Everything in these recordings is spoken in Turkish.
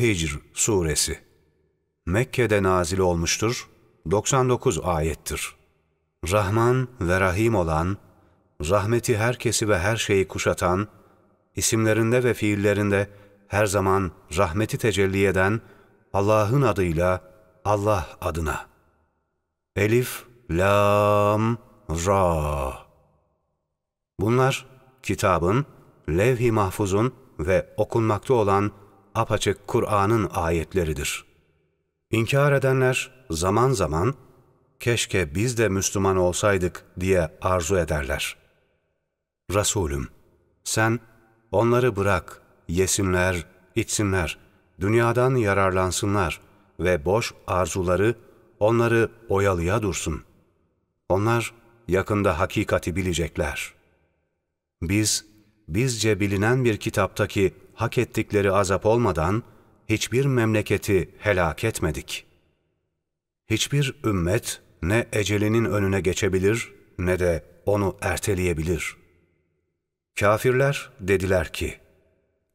Hicr Suresi Mekke'de nazil olmuştur, 99 ayettir. Rahman ve Rahim olan, rahmeti herkesi ve her şeyi kuşatan, isimlerinde ve fiillerinde her zaman rahmeti tecelli eden Allah'ın adıyla Allah adına. Elif, Lam, Ra. Bunlar kitabın, levh-i mahfuzun ve okunmakta olan apaçık Kur'an'ın ayetleridir. İnkar edenler zaman zaman keşke biz de Müslüman olsaydık diye arzu ederler. Resulüm, sen onları bırak, yesinler, içsinler, dünyadan yararlansınlar ve boş arzuları onları oyalıya dursun. Onlar yakında hakikati bilecekler. Biz, bizce bilinen bir kitaptaki hak ettikleri azap olmadan hiçbir memleketi helak etmedik. Hiçbir ümmet ne ecelinin önüne geçebilir ne de onu erteleyebilir. Kafirler dediler ki,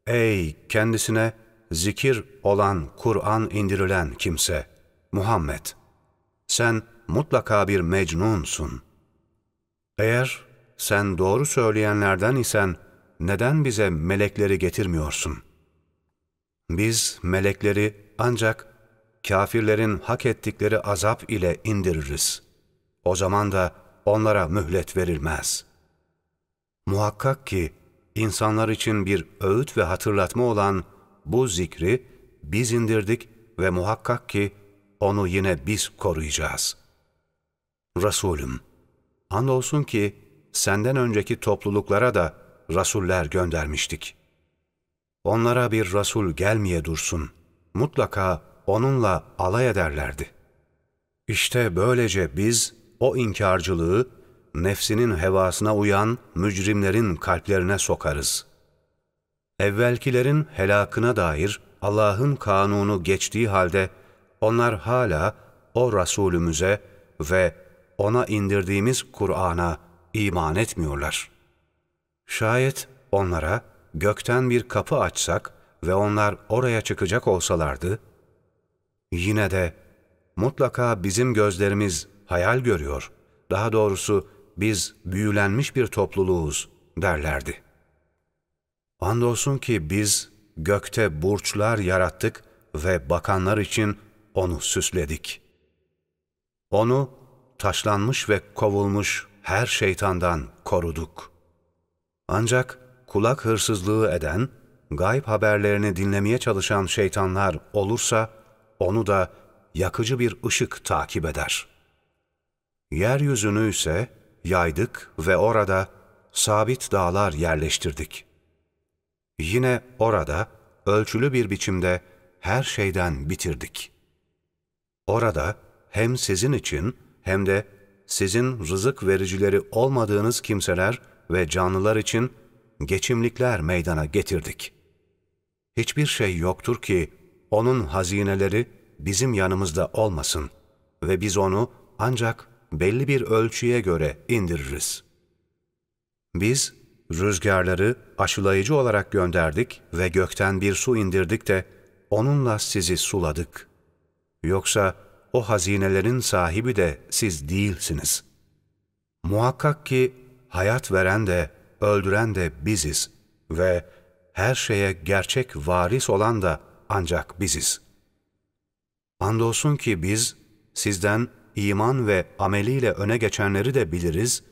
Ey kendisine zikir olan Kur'an indirilen kimse, Muhammed, sen mutlaka bir mecnunsun. Eğer sen doğru söyleyenlerden isen, neden bize melekleri getirmiyorsun? Biz melekleri ancak kafirlerin hak ettikleri azap ile indiririz. O zaman da onlara mühlet verilmez. Muhakkak ki insanlar için bir öğüt ve hatırlatma olan bu zikri biz indirdik ve muhakkak ki onu yine biz koruyacağız. Resulüm, andolsun ki senden önceki topluluklara da rasuller göndermiştik. Onlara bir rasul gelmeye dursun, mutlaka onunla alay ederlerdi. İşte böylece biz o inkarcılığı nefsinin hevasına uyan mücrimlerin kalplerine sokarız. Evvelkilerin helakına dair Allah'ın kanunu geçtiği halde onlar hala o Resulümüze ve ona indirdiğimiz Kur'an'a iman etmiyorlar. Şayet onlara gökten bir kapı açsak ve onlar oraya çıkacak olsalardı, yine de mutlaka bizim gözlerimiz hayal görüyor, daha doğrusu biz büyülenmiş bir topluluğuz derlerdi. Andolsun ki biz gökte burçlar yarattık ve bakanlar için onu süsledik. Onu taşlanmış ve kovulmuş her şeytandan koruduk. Ancak kulak hırsızlığı eden, gayb haberlerini dinlemeye çalışan şeytanlar olursa, onu da yakıcı bir ışık takip eder. Yeryüzünü ise yaydık ve orada sabit dağlar yerleştirdik. Yine orada ölçülü bir biçimde her şeyden bitirdik. Orada hem sizin için hem de sizin rızık vericileri olmadığınız kimseler ve canlılar için geçimlikler meydana getirdik. Hiçbir şey yoktur ki onun hazineleri bizim yanımızda olmasın ve biz onu ancak belli bir ölçüye göre indiririz. Biz rüzgarları aşılayıcı olarak gönderdik ve gökten bir su indirdik de onunla sizi suladık. Yoksa o hazinelerin sahibi de siz değilsiniz. Muhakkak ki hayat veren de öldüren de biziz ve her şeye gerçek varis olan da ancak biziz. Andolsun ki biz sizden iman ve ameliyle öne geçenleri de biliriz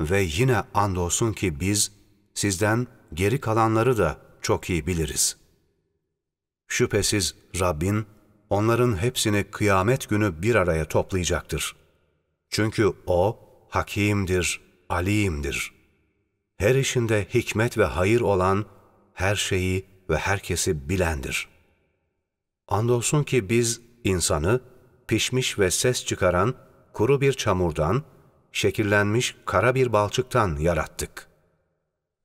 ve yine andolsun ki biz sizden geri kalanları da çok iyi biliriz. Şüphesiz Rabbin onların hepsini kıyamet günü bir araya toplayacaktır. Çünkü O hakimdir, alimdir. Her işinde hikmet ve hayır olan, her şeyi ve herkesi bilendir. Andolsun ki biz insanı pişmiş ve ses çıkaran kuru bir çamurdan, şekillenmiş kara bir balçıktan yarattık.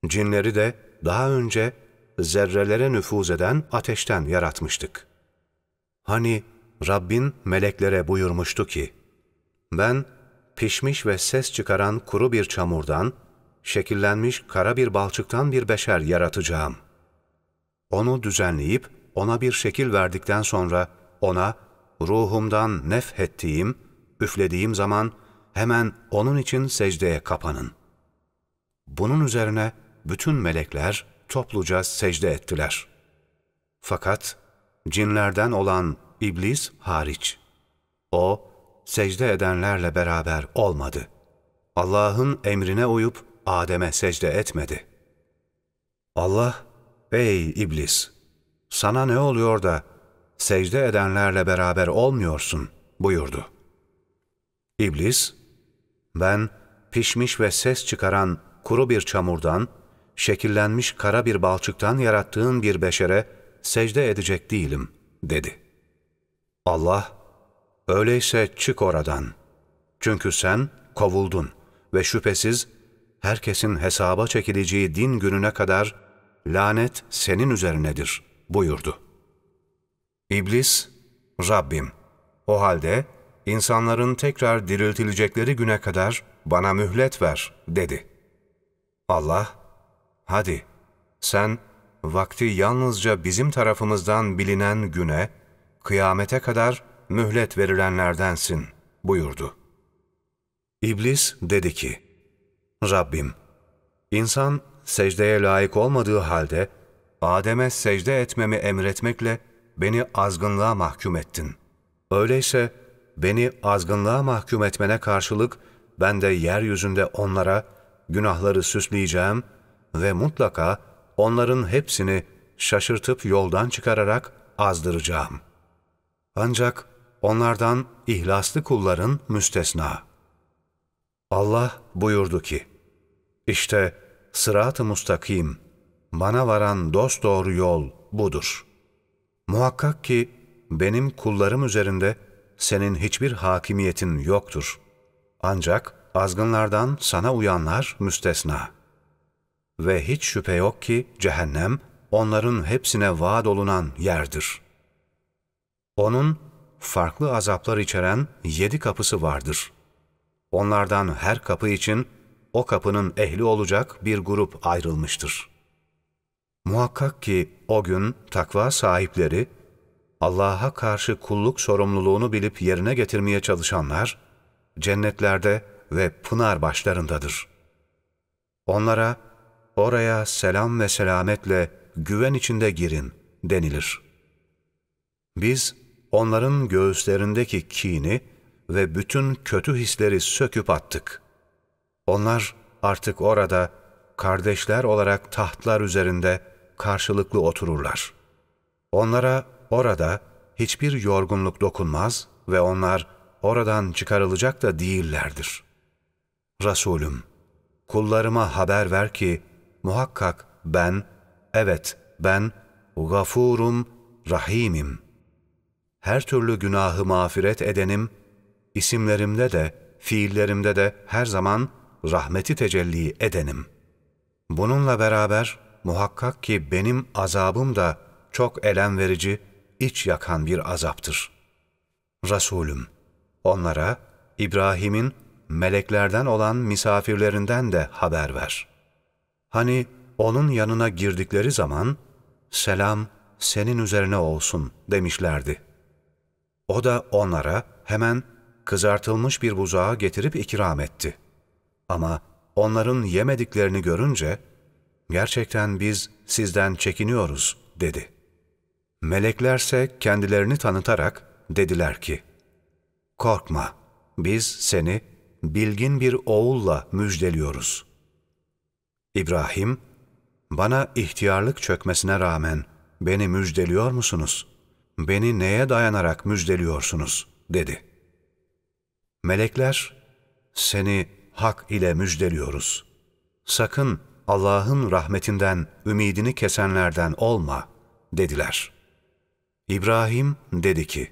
Cinleri de daha önce zerrelere nüfuz eden ateşten yaratmıştık. Hani Rabbin meleklere buyurmuştu ki, ben pişmiş ve ses çıkaran kuru bir çamurdan, şekillenmiş kara bir balçıktan bir beşer yaratacağım. Onu düzenleyip ona bir şekil verdikten sonra ona ruhumdan nefhettiğim, üflediğim zaman hemen onun için secdeye kapanın. Bunun üzerine bütün melekler topluca secde ettiler. Fakat cinlerden olan iblis hariç. O, secde edenlerle beraber olmadı. Allah'ın emrine uyup Adem'e secde etmedi. Allah, ey iblis! Sana ne oluyor da secde edenlerle beraber olmuyorsun buyurdu. İblis, ben pişmiş ve ses çıkaran kuru bir çamurdan, şekillenmiş kara bir balçıktan yarattığın bir beşere secde edecek değilim, dedi. Allah, öyleyse çık oradan. Çünkü sen kovuldun ve şüphesiz herkesin hesaba çekileceği din gününe kadar lanet senin üzerinedir, buyurdu. İblis, Rabbim, o halde insanların tekrar diriltilecekleri güne kadar bana mühlet ver, dedi. Allah, hadi sen vakti yalnızca bizim tarafımızdan bilinen güne, kıyamete kadar mühlet verilenlerdensin, buyurdu. İblis dedi ki, Rabbim, insan secdeye layık olmadığı halde, Adem'e secde etmemi emretmekle beni azgınlığa mahkum ettin. Öyleyse beni azgınlığa mahkum etmene karşılık ben de yeryüzünde onlara günahları süsleyeceğim ve mutlaka onların hepsini şaşırtıp yoldan çıkararak azdıracağım. Ancak onlardan ihlaslı kulların müstesna. Allah buyurdu ki, İşte sırat-ı mustakim, bana varan dosdoğru yol budur. Muhakkak ki benim kullarım üzerinde senin hiçbir hakimiyetin yoktur. Ancak azgınlardan sana uyanlar müstesna. Ve hiç şüphe yok ki cehennem onların hepsine vaat olunan yerdir. Onun farklı azaplar içeren yedi kapısı vardır. Onlardan her kapı için o kapının ehli olacak bir grup ayrılmıştır. Muhakkak ki o gün takva sahipleri, Allah'a karşı kulluk sorumluluğunu bilip yerine getirmeye çalışanlar, cennetlerde ve pınar başlarındadır. Onlara, oraya selam ve selametle güven içinde girin denilir. Biz, onların göğüslerindeki kini ve bütün kötü hisleri söküp attık. Onlar artık orada kardeşler olarak tahtlar üzerinde karşılıklı otururlar. Onlara orada hiçbir yorgunluk dokunmaz ve onlar oradan çıkarılacak da değillerdir. Resulüm, kullarıma haber ver ki muhakkak ben, evet ben gafurum, rahimim. Her türlü günahı mağfiret edenim, isimlerimde de, fiillerimde de her zaman rahmeti tecelli edenim. Bununla beraber muhakkak ki benim azabım da çok elem verici, iç yakan bir azaptır. Resulüm, onlara İbrahim'in meleklerden olan misafirlerinden de haber ver. Hani onun yanına girdikleri zaman, selam senin üzerine olsun demişlerdi. O da onlara hemen kızartılmış bir buzağı getirip ikram etti. Ama onların yemediklerini görünce, gerçekten biz sizden çekiniyoruz dedi. Meleklerse kendilerini tanıtarak dediler ki, Korkma, biz seni bilgin bir oğulla müjdeliyoruz. İbrahim, bana ihtiyarlık çökmesine rağmen beni müjdeliyor musunuz? Beni neye dayanarak müjdeliyorsunuz? dedi. Melekler, seni hak ile müjdeliyoruz. Sakın Allah'ın rahmetinden ümidini kesenlerden olma, dediler. İbrahim dedi ki,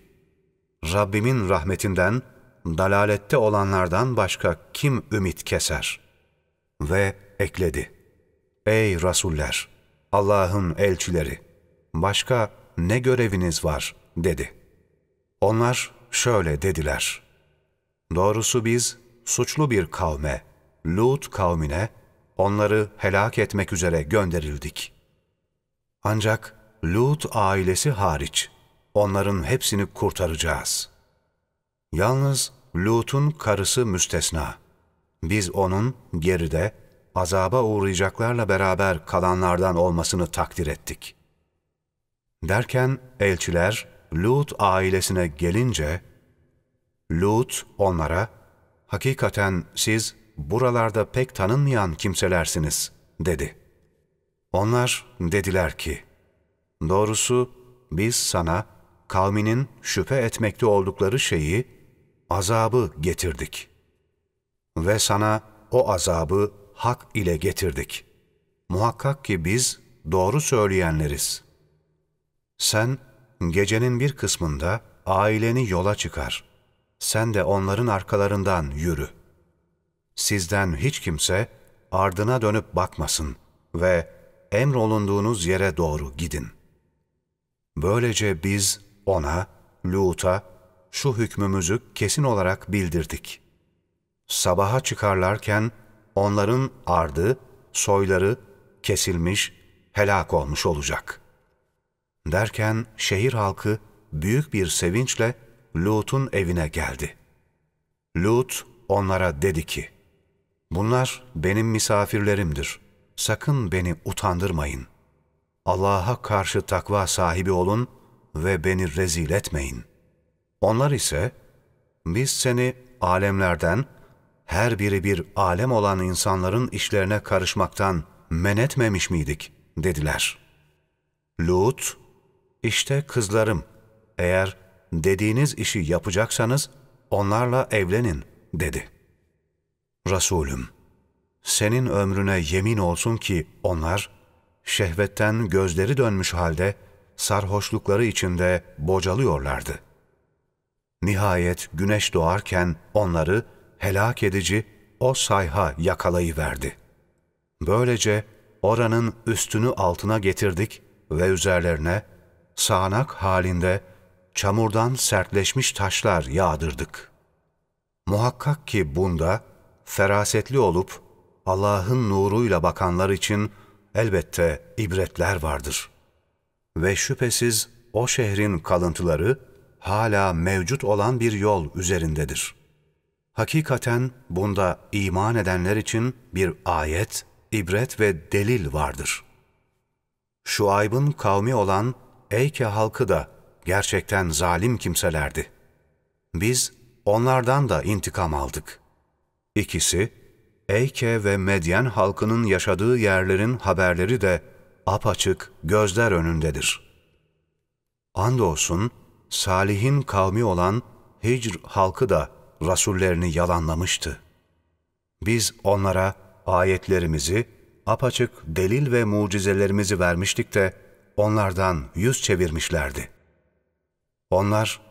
Rabbimin rahmetinden, dalalette olanlardan başka kim ümit keser? Ve ekledi, Ey Rasuller, Allah'ın elçileri, başka ne göreviniz var? dedi. Onlar şöyle dediler, Doğrusu biz suçlu bir kavme, Lut kavmine, onları helak etmek üzere gönderildik. Ancak Lut ailesi hariç onların hepsini kurtaracağız. Yalnız Lut'un karısı müstesna. Biz onun geride azaba uğrayacaklarla beraber kalanlardan olmasını takdir ettik. Derken elçiler Lut ailesine gelince, Lut onlara, hakikaten siz buralarda pek tanınmayan kimselersiniz, dedi. Onlar dediler ki, doğrusu biz sana kavminin şüphe etmekte oldukları şeyi, azabı getirdik. Ve sana o azabı hak ile getirdik. Muhakkak ki biz doğru söyleyenleriz. Sen gecenin bir kısmında aileni yola çıkar. Sen de onların arkalarından yürü. Sizden hiç kimse ardına dönüp bakmasın ve emrolunduğunuz yere doğru gidin. Böylece biz ona, Lut'a, şu hükmümüzü kesin olarak bildirdik. Sabaha çıkarlarken onların ardı, soyları kesilmiş, helak olmuş olacak. Derken şehir halkı büyük bir sevinçle Lut'un evine geldi. Lut onlara dedi ki, Bunlar benim misafirlerimdir. Sakın beni utandırmayın. Allah'a karşı takva sahibi olun ve beni rezil etmeyin. Onlar ise, biz seni alemlerden, her biri bir alem olan insanların işlerine karışmaktan men etmemiş miydik? dediler. Lut, işte kızlarım, eğer dediğiniz işi yapacaksanız onlarla evlenin, dedi. Resulüm, senin ömrüne yemin olsun ki onlar, şehvetten gözleri dönmüş halde, sarhoşlukları içinde bocalıyorlardı. Nihayet güneş doğarken onları helak edici o sayha yakalayıverdi. Böylece oranın üstünü altına getirdik ve üzerlerine sağanak halinde çamurdan sertleşmiş taşlar yağdırdık. Muhakkak ki bunda ferasetli olup Allah'ın nuruyla bakanlar için elbette ibretler vardır. Ve şüphesiz o şehrin kalıntıları hala mevcut olan bir yol üzerindedir. Hakikaten bunda iman edenler için bir ayet, ibret ve delil vardır. Şu aybın kavmi olan Eyke halkı da gerçekten zalim kimselerdi. Biz onlardan da intikam aldık. İkisi, Eyke ve Medyen halkının yaşadığı yerlerin haberleri de apaçık gözler önündedir. Andolsun, Salih'in kavmi olan Hicr halkı da rasullerini yalanlamıştı. Biz onlara ayetlerimizi, apaçık delil ve mucizelerimizi vermiştik de onlardan yüz çevirmişlerdi. Onlar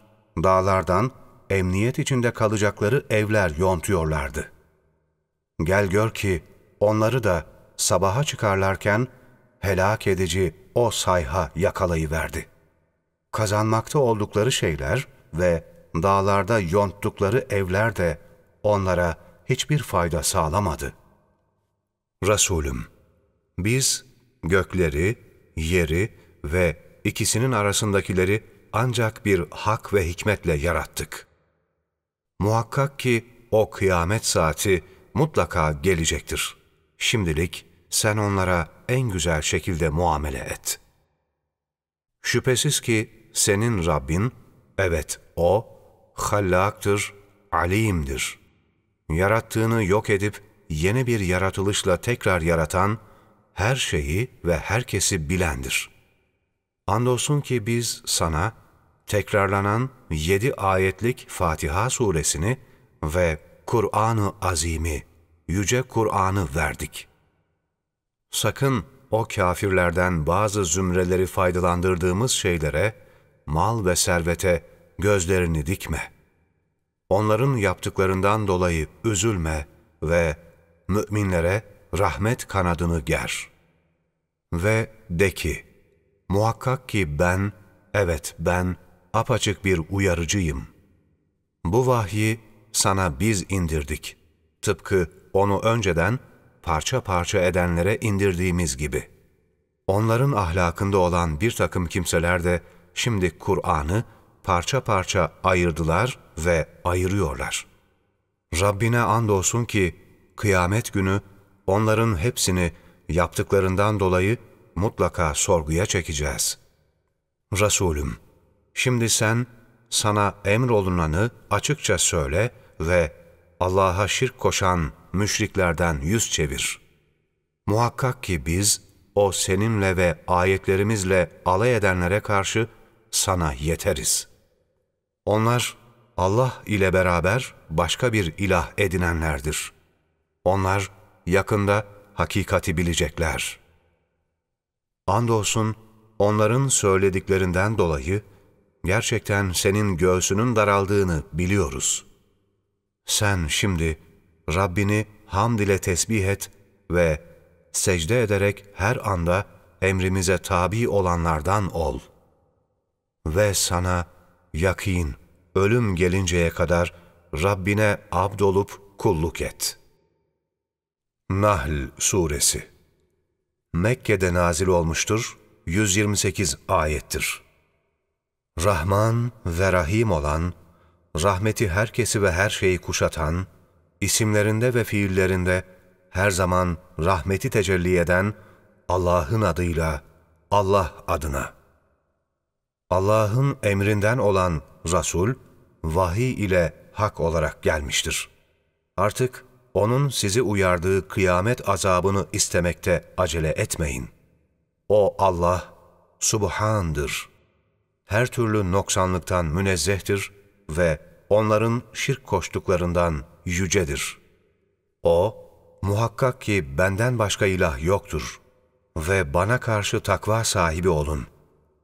dağlardan emniyet içinde kalacakları evler yontuyorlardı. Gel gör ki onları da sabaha çıkarlarken helak edici o sayha yakalayıverdi. Kazanmakta oldukları şeyler ve dağlarda yonttukları evler de onlara hiçbir fayda sağlamadı. Resulüm, biz gökleri, yeri ve ikisinin arasındakileri ancak bir hak ve hikmetle yarattık. Muhakkak ki o kıyamet saati mutlaka gelecektir. Şimdilik sen onlara en güzel şekilde muamele et. Şüphesiz ki senin Rabbin, evet O, hallaktır, alimdir. Yarattığını yok edip yeni bir yaratılışla tekrar yaratan, her şeyi ve herkesi bilendir. Andolsun ki biz sana tekrarlanan yedi ayetlik Fatiha suresini ve Kur'an-ı Azim'i, Yüce Kur'an'ı verdik. Sakın o kafirlerden bazı zümreleri faydalandırdığımız şeylere, mal ve servete gözlerini dikme. Onların yaptıklarından dolayı üzülme ve müminlere rahmet kanadını ger. Ve de ki, muhakkak ki ben, evet ben, apaçık bir uyarıcıyım. Bu vahyi sana biz indirdik. Tıpkı onu önceden parça parça edenlere indirdiğimiz gibi. Onların ahlakında olan bir takım kimseler de şimdi Kur'an'ı parça parça ayırdılar ve ayırıyorlar. Rabbine andolsun ki kıyamet günü onların hepsini yaptıklarından dolayı mutlaka sorguya çekeceğiz. Resulüm, şimdi sen sana emrolunanı açıkça söyle ve Allah'a şirk koşan müşriklerden yüz çevir. Muhakkak ki biz o seninle ve ayetlerimizle alay edenlere karşı sana yeteriz. Onlar Allah ile beraber başka bir ilah edinenlerdir. Onlar yakında hakikati bilecekler. Andolsun onların söylediklerinden dolayı gerçekten senin göğsünün daraldığını biliyoruz. Sen şimdi Rabbini hamd ile tesbih et ve secde ederek her anda emrimize tabi olanlardan ol. Ve sana yakin, ölüm gelinceye kadar Rabbine abdolup kulluk et. Nahl Suresi Mekke'de nazil olmuştur, 128 ayettir. Rahman ve Rahim olan, rahmeti herkesi ve her şeyi kuşatan, isimlerinde ve fiillerinde her zaman rahmeti tecelli eden Allah'ın adıyla, Allah adına. Allah'ın emrinden olan Resul, vahiy ile hak olarak gelmiştir. Artık O'nun sizi uyardığı kıyamet azabını istemekte acele etmeyin. O Allah, Subhan'dır. Her türlü noksanlıktan münezzehtir ve onların şirk koştuklarından yücedir. O, muhakkak ki benden başka ilah yoktur ve bana karşı takva sahibi olun.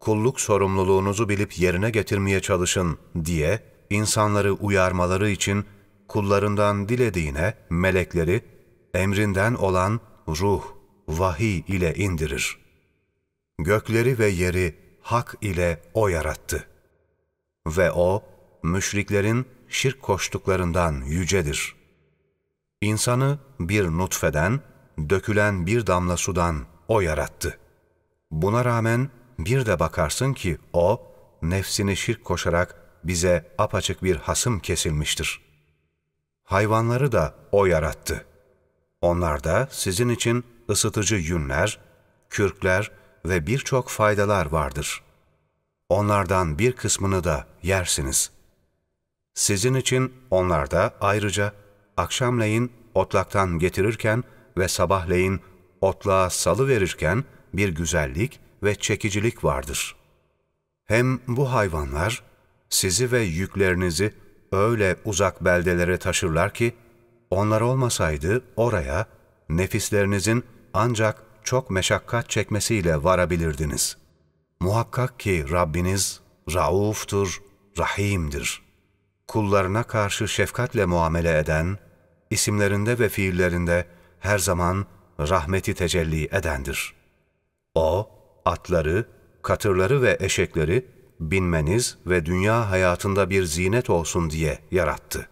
Kulluk sorumluluğunuzu bilip yerine getirmeye çalışın diye insanları uyarmaları için kullarından dilediğine melekleri emrinden olan ruh, vahiy ile indirir. Gökleri ve yeri hak ile O yarattı. Ve O, müşriklerin şirk koştuklarından yücedir. İnsanı bir nutfeden, dökülen bir damla sudan O yarattı. Buna rağmen bir de bakarsın ki O, nefsini şirk koşarak bize apaçık bir hasım kesilmiştir. Hayvanları da O yarattı. Onlarda sizin için ısıtıcı yünler, kürkler ve birçok faydalar vardır. Onlardan bir kısmını da yersiniz. Sizin için onlarda ayrıca akşamleyin otlaktan getirirken ve sabahleyin otlağa salı verirken bir güzellik ve çekicilik vardır. Hem bu hayvanlar sizi ve yüklerinizi öyle uzak beldelere taşırlar ki, onlar olmasaydı oraya nefislerinizin ancak çok meşakkat çekmesiyle varabilirdiniz. Muhakkak ki Rabbiniz rauftur, rahimdir. Kullarına karşı şefkatle muamele eden, isimlerinde ve fiillerinde her zaman rahmeti tecelli edendir. O, atları, katırları ve eşekleri binmeniz ve dünya hayatında bir zinet olsun diye yarattı.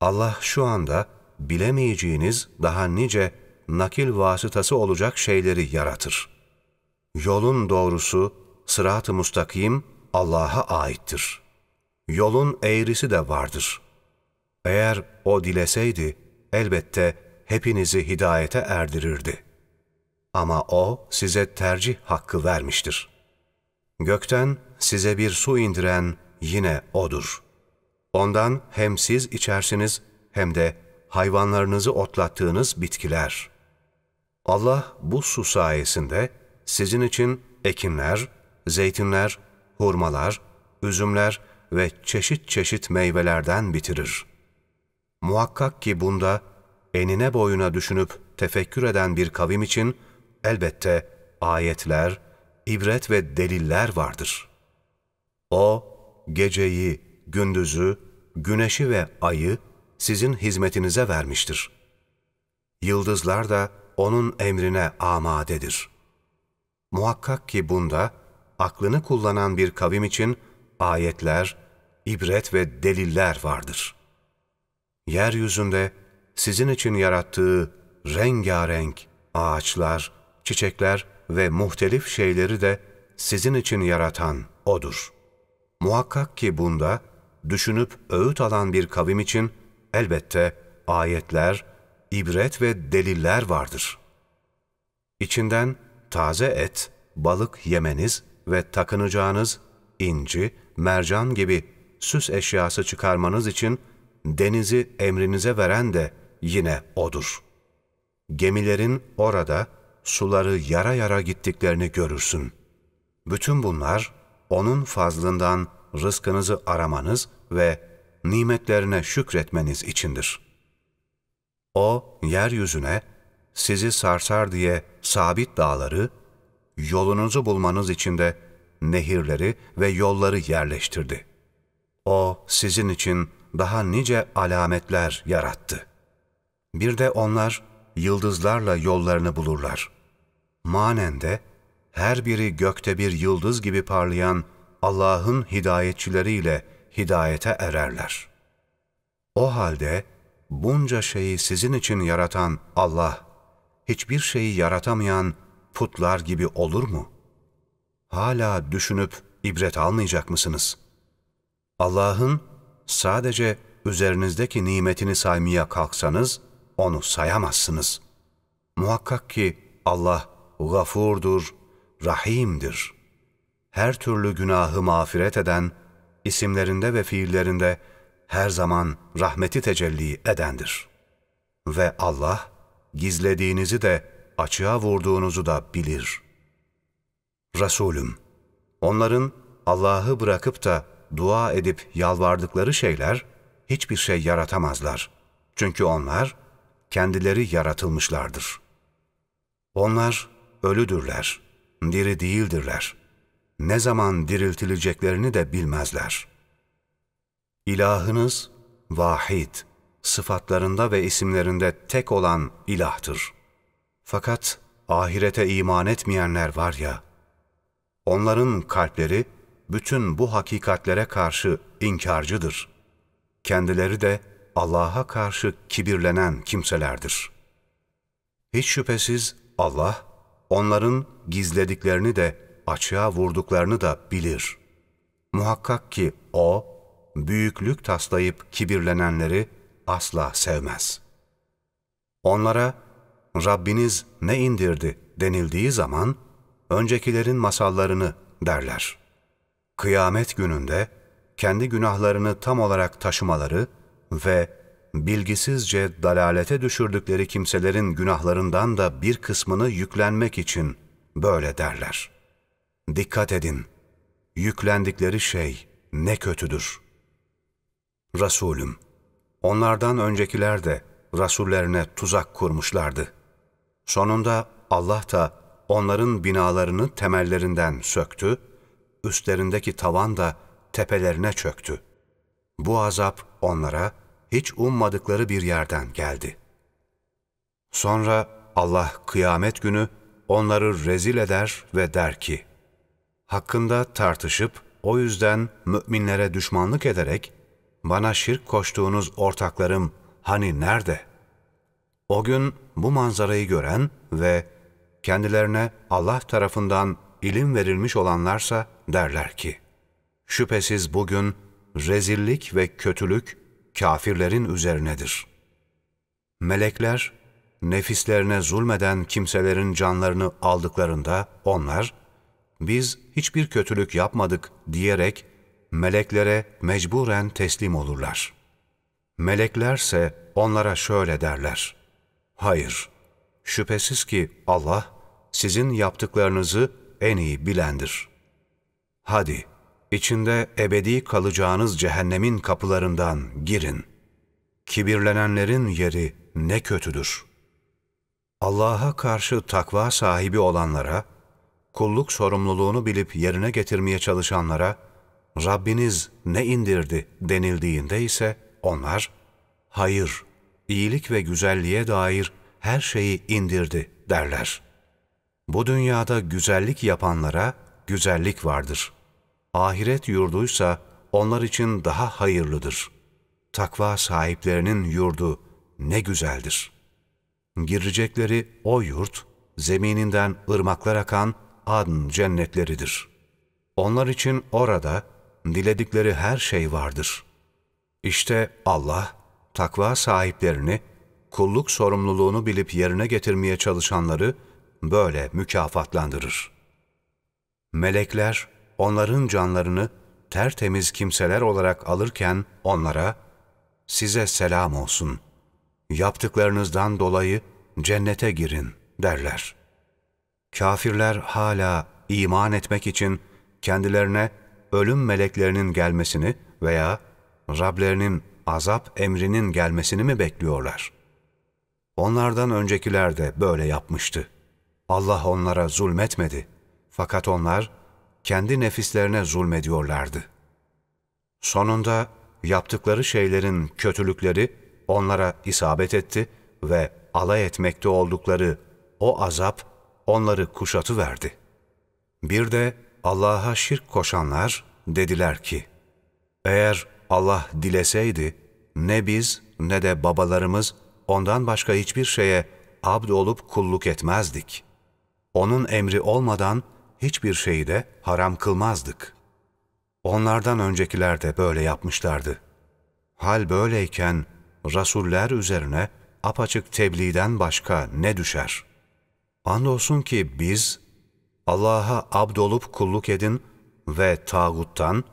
Allah şu anda bilemeyeceğiniz daha nice nakil vasıtası olacak şeyleri yaratır. Yolun doğrusu, sırat-ı mustakim Allah'a aittir. Yolun eğrisi de vardır. Eğer O dileseydi, elbette hepinizi hidayete erdirirdi. Ama O size tercih hakkı vermiştir. Gökten size bir su indiren yine O'dur. Ondan hem siz içersiniz hem de hayvanlarınızı otlattığınız bitkiler. Allah bu su sayesinde sizin için ekinler, zeytinler, hurmalar, üzümler ve çeşit çeşit meyvelerden bitirir. Muhakkak ki bunda enine boyuna düşünüp tefekkür eden bir kavim için elbette ayetler, ibret ve deliller vardır. O, geceyi, gündüzü, güneşi ve ayı sizin hizmetinize vermiştir. Yıldızlar da O'nun emrine amadedir. Muhakkak ki bunda, aklını kullanan bir kavim için ayetler, ibret ve deliller vardır. Yeryüzünde sizin için yarattığı rengarenk ağaçlar, çiçekler ve muhtelif şeyleri de sizin için yaratan O'dur. Muhakkak ki bunda düşünüp öğüt alan bir kavim için elbette ayetler, ibret ve deliller vardır. İçinden taze et, balık yemeniz ve takınacağınız inci, mercan gibi süs eşyası çıkarmanız için denizi emrinize veren de yine O'dur. Gemilerin orada suları yara yara gittiklerini görürsün. Bütün bunlar O'nun fazlından rızkınızı aramanız ve nimetlerine şükretmeniz içindir. O, yeryüzüne sizi sarsar diye sabit dağları, yolunuzu bulmanız için de nehirleri ve yolları yerleştirdi. O, sizin için daha nice alametler yarattı. Bir de onlar yıldızlarla yollarını bulurlar. Manen de her biri gökte bir yıldız gibi parlayan Allah'ın hidayetçileriyle hidayete ererler. O halde bunca şeyi sizin için yaratan Allah, hiçbir şeyi yaratamayan putlar gibi olur mu? Hala düşünüp ibret almayacak mısınız? Allah'ın sadece üzerinizdeki nimetini saymaya kalksanız, onu sayamazsınız. Muhakkak ki Allah gafurdur, rahimdir. Her türlü günahı mağfiret eden, isimlerinde ve fiillerinde her zaman rahmeti tecelli edendir. Ve Allah, gizlediğinizi de açığa vurduğunuzu da bilir. Resulüm, onların Allah'ı bırakıp da dua edip yalvardıkları şeyler hiçbir şey yaratamazlar. Çünkü onlar kendileri yaratılmışlardır. Onlar ölüdürler, diri değildirler. Ne zaman diriltileceklerini de bilmezler. İlahınız vahid, sıfatlarında ve isimlerinde tek olan ilahtır. Fakat ahirete iman etmeyenler var ya, onların kalpleri bütün bu hakikatlere karşı inkarcıdır. Kendileri de Allah'a karşı kibirlenen kimselerdir. Hiç şüphesiz Allah, onların gizlediklerini de açığa vurduklarını da bilir. Muhakkak ki O, büyüklük taslayıp kibirlenenleri asla sevmez. Onlara, Rabbiniz ne indirdi denildiği zaman, öncekilerin masallarını derler. Kıyamet gününde, kendi günahlarını tam olarak taşımaları ve bilgisizce dalalete düşürdükleri kimselerin günahlarından da bir kısmını yüklenmek için böyle derler. Dikkat edin, yüklendikleri şey ne kötüdür. Resulüm, onlardan öncekiler de Rasullerine tuzak kurmuşlardı. Sonunda Allah da onların binalarını temellerinden söktü, üstlerindeki tavan da tepelerine çöktü. Bu azap onlara hiç ummadıkları bir yerden geldi. Sonra Allah kıyamet günü onları rezil eder ve der ki, Hakkında tartışıp o yüzden müminlere düşmanlık ederek, bana şirk koştuğunuz ortaklarım hani nerede? O gün bu manzarayı gören ve kendilerine Allah tarafından ilim verilmiş olanlarsa derler ki, şüphesiz bugün rezillik ve kötülük kafirlerin üzerinedir. Melekler, nefislerine zulmeden kimselerin canlarını aldıklarında onlar, biz hiçbir kötülük yapmadık diyerek meleklere mecburen teslim olurlar. Meleklerse onlara şöyle derler, Hayır, şüphesiz ki Allah sizin yaptıklarınızı en iyi bilendir. Hadi, içinde ebedi kalacağınız cehennemin kapılarından girin. Kibirlenenlerin yeri ne kötüdür. Allah'a karşı takva sahibi olanlara, kulluk sorumluluğunu bilip yerine getirmeye çalışanlara, Rabbiniz ne indirdi denildiğinde ise onlar, hayır, iyilik ve güzelliğe dair her şeyi indirdi derler. Bu dünyada güzellik yapanlara güzellik vardır. Ahiret yurduysa onlar için daha hayırlıdır. Takva sahiplerinin yurdu ne güzeldir. Girecekleri o yurt zemininden ırmaklar akan adn cennetleridir. Onlar için orada diledikleri her şey vardır. İşte Allah, takva sahiplerini, kulluk sorumluluğunu bilip yerine getirmeye çalışanları böyle mükafatlandırır. Melekler, onların canlarını tertemiz kimseler olarak alırken onlara, size selam olsun, yaptıklarınızdan dolayı cennete girin derler. Kafirler hala iman etmek için kendilerine ölüm meleklerinin gelmesini veya Rablerinin azap emrinin gelmesini mi bekliyorlar? Onlardan öncekiler de böyle yapmıştı. Allah onlara zulmetmedi. Fakat onlar kendi nefislerine zulmediyorlardı. Sonunda yaptıkları şeylerin kötülükleri onlara isabet etti ve alay etmekte oldukları o azap onları kuşatı verdi. Bir de Allah'a şirk koşanlar dediler ki, eğer Allah dileseydi ne biz ne de babalarımız ondan başka hiçbir şeye abd olup kulluk etmezdik. Onun emri olmadan hiçbir şeyi de haram kılmazdık. Onlardan öncekiler de böyle yapmışlardı. Hal böyleyken rasuller üzerine apaçık tebliğden başka ne düşer? Andolsun ki biz Allah'a abdolup kulluk edin ve tağuttan,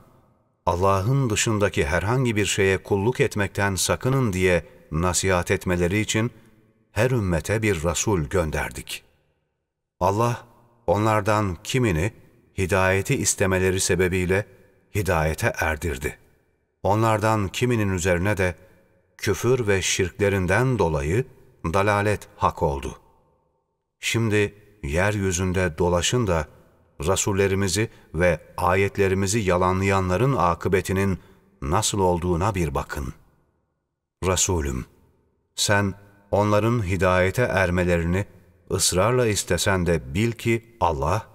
Allah'ın dışındaki herhangi bir şeye kulluk etmekten sakının diye nasihat etmeleri için her ümmete bir Rasul gönderdik. Allah onlardan kimini hidayeti istemeleri sebebiyle hidayete erdirdi. Onlardan kiminin üzerine de küfür ve şirklerinden dolayı dalalet hak oldu. Şimdi yeryüzünde dolaşın da rasullerimizi ve ayetlerimizi yalanlayanların akıbetinin nasıl olduğuna bir bakın. Resulüm, sen onların hidayete ermelerini ısrarla istesen de bil ki Allah,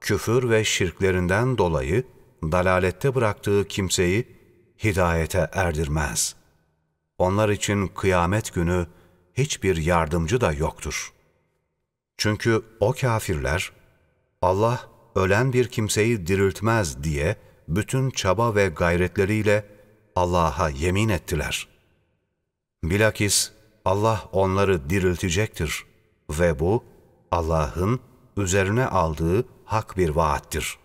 küfür ve şirklerinden dolayı dalalette bıraktığı kimseyi hidayete erdirmez. Onlar için kıyamet günü hiçbir yardımcı da yoktur. Çünkü o kafirler, Allah ölen bir kimseyi diriltmez diye bütün çaba ve gayretleriyle Allah'a yemin ettiler. Bilakis Allah onları diriltecektir ve bu Allah'ın üzerine aldığı hak bir vaattir.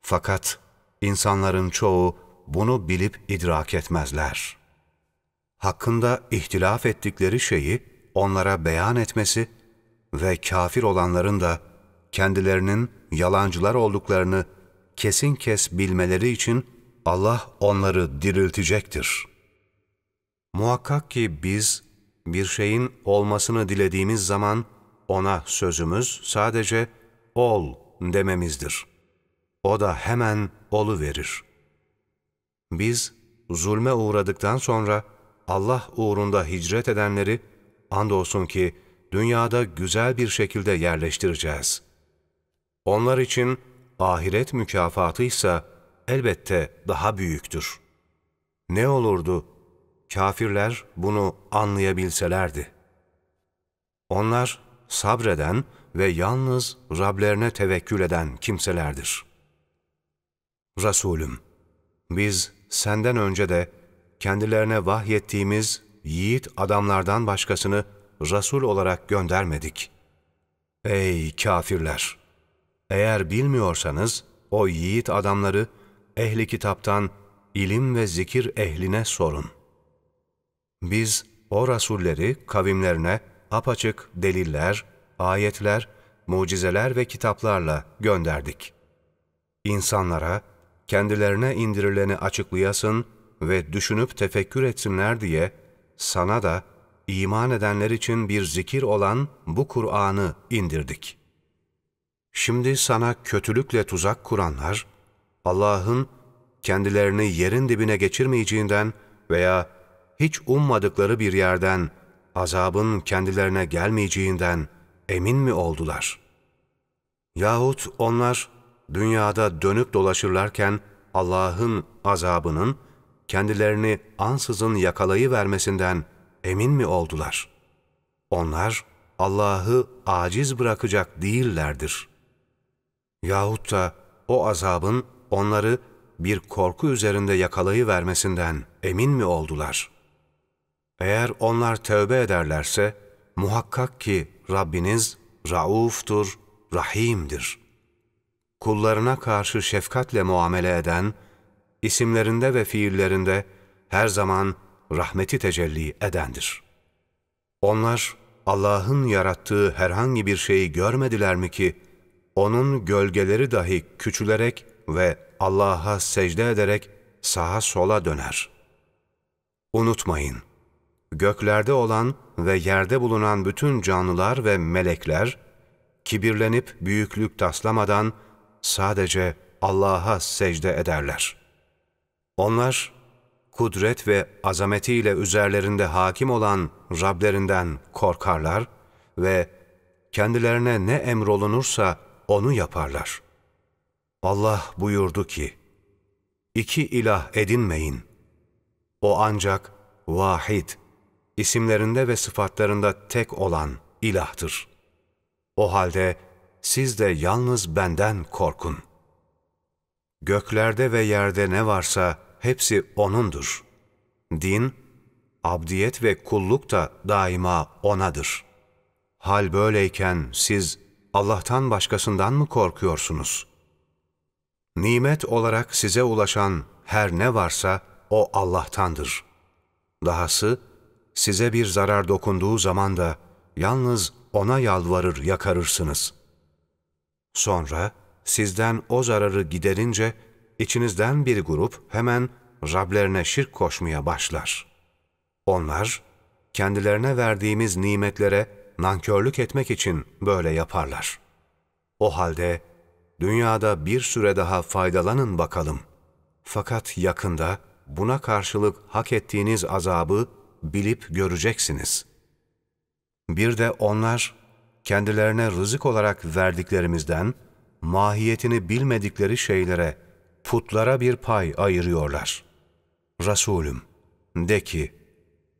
Fakat insanların çoğu bunu bilip idrak etmezler. Hakkında ihtilaf ettikleri şeyi onlara beyan etmesi ve kafir olanların da kendilerinin yalancılar olduklarını kesin kes bilmeleri için Allah onları diriltecektir. Muhakkak ki biz bir şeyin olmasını dilediğimiz zaman ona sözümüz sadece ol dememizdir. O da hemen olu verir. Biz zulme uğradıktan sonra Allah uğrunda hicret edenleri andolsun ki dünyada güzel bir şekilde yerleştireceğiz. Onlar için ahiret mükafatı ise elbette daha büyüktür. Ne olurdu kafirler bunu anlayabilselerdi. Onlar sabreden ve yalnız Rablerine tevekkül eden kimselerdir. Resulüm, biz senden önce de kendilerine vahyettiğimiz yiğit adamlardan başkasını Resul olarak göndermedik. Ey kafirler! Eğer bilmiyorsanız o yiğit adamları ehli kitaptan ilim ve zikir ehline sorun. Biz o rasulleri kavimlerine apaçık deliller, ayetler, mucizeler ve kitaplarla gönderdik. İnsanlara kendilerine indirileni açıklayasın ve düşünüp tefekkür etsinler diye sana da iman edenler için bir zikir olan bu Kur'an'ı indirdik. Şimdi sana kötülükle tuzak kuranlar, Allah'ın kendilerini yerin dibine geçirmeyeceğinden veya hiç ummadıkları bir yerden azabın kendilerine gelmeyeceğinden emin mi oldular? Yahut onlar dünyada dönüp dolaşırlarken Allah'ın azabının kendilerini ansızın yakalayıvermesinden emin mi oldular? Onlar Allah'ı aciz bırakacak değillerdir. Yahut da o azabın onları bir korku üzerinde yakalayıvermesinden emin mi oldular? Eğer onlar tövbe ederlerse, muhakkak ki Rabbiniz rauftur, rahimdir. Kullarına karşı şefkatle muamele eden, isimlerinde ve fiillerinde her zaman rahmeti tecelli edendir. Onlar Allah'ın yarattığı herhangi bir şeyi görmediler mi ki, onun gölgeleri dahi küçülerek ve Allah'a secde ederek sağa sola döner. Unutmayın, göklerde olan ve yerde bulunan bütün canlılar ve melekler, kibirlenip büyüklük taslamadan sadece Allah'a secde ederler. Onlar, kudret ve azametiyle üzerlerinde hakim olan Rablerinden korkarlar ve kendilerine ne emrolunursa onu yaparlar. Allah buyurdu ki, İki ilah edinmeyin. O ancak vahid, isimlerinde ve sıfatlarında tek olan ilahtır. O halde siz de yalnız benden korkun. Göklerde ve yerde ne varsa hepsi O'nundur. Din, abdiyet ve kulluk da daima O'nadır. Hal böyleyken siz Allah'tan başkasından mı korkuyorsunuz? Nimet olarak size ulaşan her ne varsa o Allah'tandır. Dahası size bir zarar dokunduğu zaman da yalnız O'na yalvarır yakarırsınız. Sonra sizden o zararı giderince içinizden bir grup hemen Rablerine şirk koşmaya başlar. Onlar, kendilerine verdiğimiz nimetlere nankörlük etmek için böyle yaparlar. O halde dünyada bir süre daha faydalanın bakalım. Fakat yakında buna karşılık hak ettiğiniz azabı bilip göreceksiniz. Bir de onlar kendilerine rızık olarak verdiklerimizden mahiyetini bilmedikleri şeylere, putlara bir pay ayırıyorlar. Resulüm, de ki,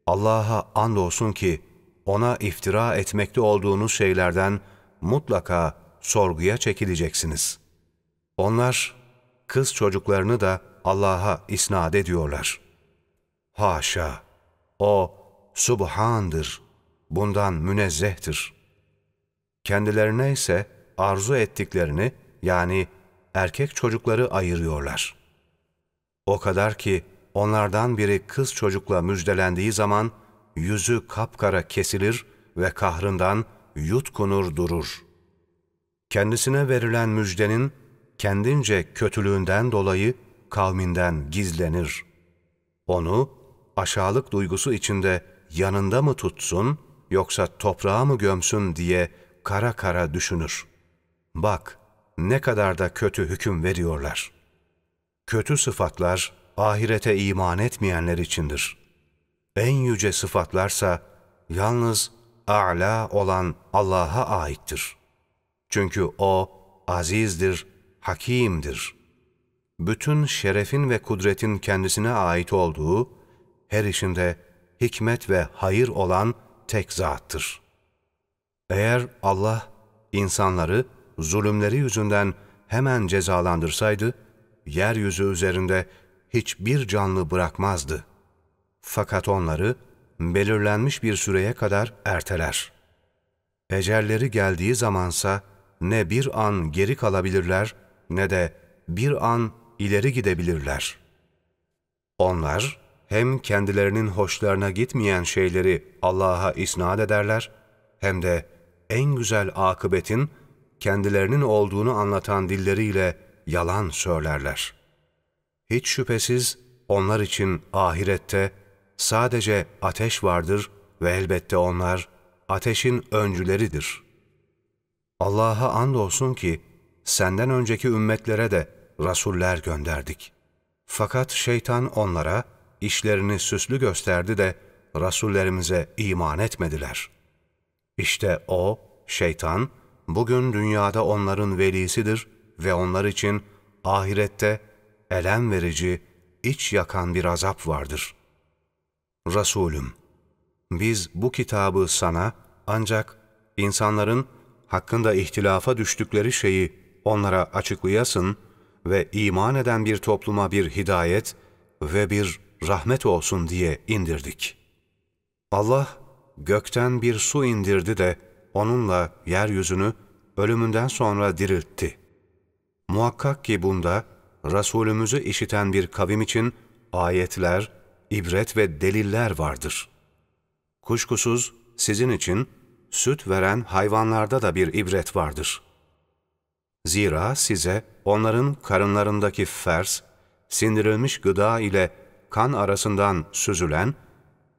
Allah'a andolsun ki ona iftira etmekte olduğunuz şeylerden mutlaka sorguya çekileceksiniz. Onlar kız çocuklarını da Allah'a isnat ediyorlar. Haşa! O Subhan'dır, bundan münezzehtir. Kendilerine ise arzu ettiklerini yani erkek çocukları ayırıyorlar. O kadar ki onlardan biri kız çocukla müjdelendiği zaman yüzü kapkara kesilir ve kahrından yutkunur durur. Kendisine verilen müjdenin kendince kötülüğünden dolayı kavminden gizlenir. Onu aşağılık duygusu içinde yanında mı tutsun yoksa toprağa mı gömsün diye kara kara düşünür. Bak ne kadar da kötü hüküm veriyorlar. Kötü sıfatlar ahirete iman etmeyenler içindir. En yüce sıfatlarsa yalnız a'la olan Allah'a aittir. Çünkü O azizdir, hakimdir. Bütün şerefin ve kudretin kendisine ait olduğu, her işinde hikmet ve hayır olan tek zattır. Eğer Allah insanları zulümleri yüzünden hemen cezalandırsaydı, yeryüzü üzerinde hiçbir canlı bırakmazdı. Fakat onları belirlenmiş bir süreye kadar erteler. Ecelleri geldiği zamansa ne bir an geri kalabilirler ne de bir an ileri gidebilirler. Onlar hem kendilerinin hoşlarına gitmeyen şeyleri Allah'a isnat ederler hem de en güzel akıbetin kendilerinin olduğunu anlatan dilleriyle yalan söylerler. Hiç şüphesiz onlar için ahirette sadece ateş vardır ve elbette onlar ateşin öncüleridir. Allah'a andolsun ki senden önceki ümmetlere de rasuller gönderdik. Fakat şeytan onlara işlerini süslü gösterdi de rasullerimize iman etmediler. İşte o, şeytan, bugün dünyada onların velisidir ve onlar için ahirette elem verici, iç yakan bir azap vardır. Resulüm, biz bu kitabı sana ancak insanların hakkında ihtilafa düştükleri şeyi onlara açıklayasın ve iman eden bir topluma bir hidayet ve bir rahmet olsun diye indirdik. Allah gökten bir su indirdi de onunla yeryüzünü ölümünden sonra diriltti. Muhakkak ki bunda Resulümüzü işiten bir kavim için ayetler, ibret ve deliller vardır. Kuşkusuz sizin için süt veren hayvanlarda da bir ibret vardır. Zira size onların karınlarındaki fers, sindirilmiş gıda ile kan arasından süzülen,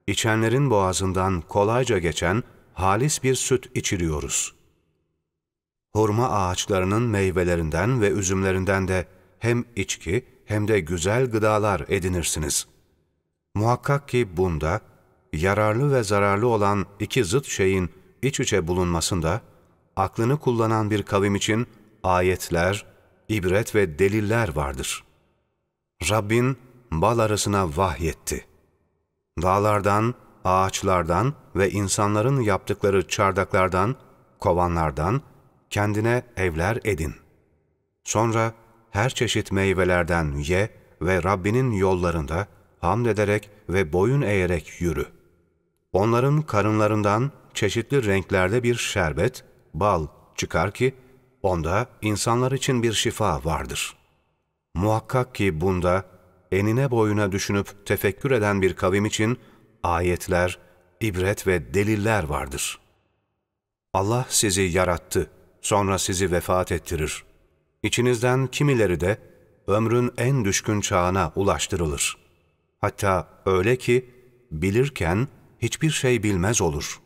içenlerin boğazından kolayca geçen halis bir süt içiriyoruz. Hurma ağaçlarının meyvelerinden ve üzümlerinden de hem içki hem de güzel gıdalar edinirsiniz. Muhakkak ki bunda, yararlı ve zararlı olan iki zıt şeyin iç içe bulunmasında, aklını kullanan bir kavim için ayetler, ibret ve deliller vardır. Rabbin bal arasına vahyetti. Dağlardan, ağaçlardan ve insanların yaptıkları çardaklardan, kovanlardan kendine evler edin. Sonra her çeşit meyvelerden ye ve Rabbinin yollarında hamd ederek ve boyun eğerek yürü. Onların karınlarından çeşitli renklerde bir şerbet, bal çıkar ki, onda insanlar için bir şifa vardır. Muhakkak ki bunda enine boyuna düşünüp tefekkür eden bir kavim için ayetler, ibret ve deliller vardır. Allah sizi yarattı, sonra sizi vefat ettirir. İçinizden kimileri de ömrün en düşkün çağına ulaştırılır. Hatta öyle ki bilirken hiçbir şey bilmez olur.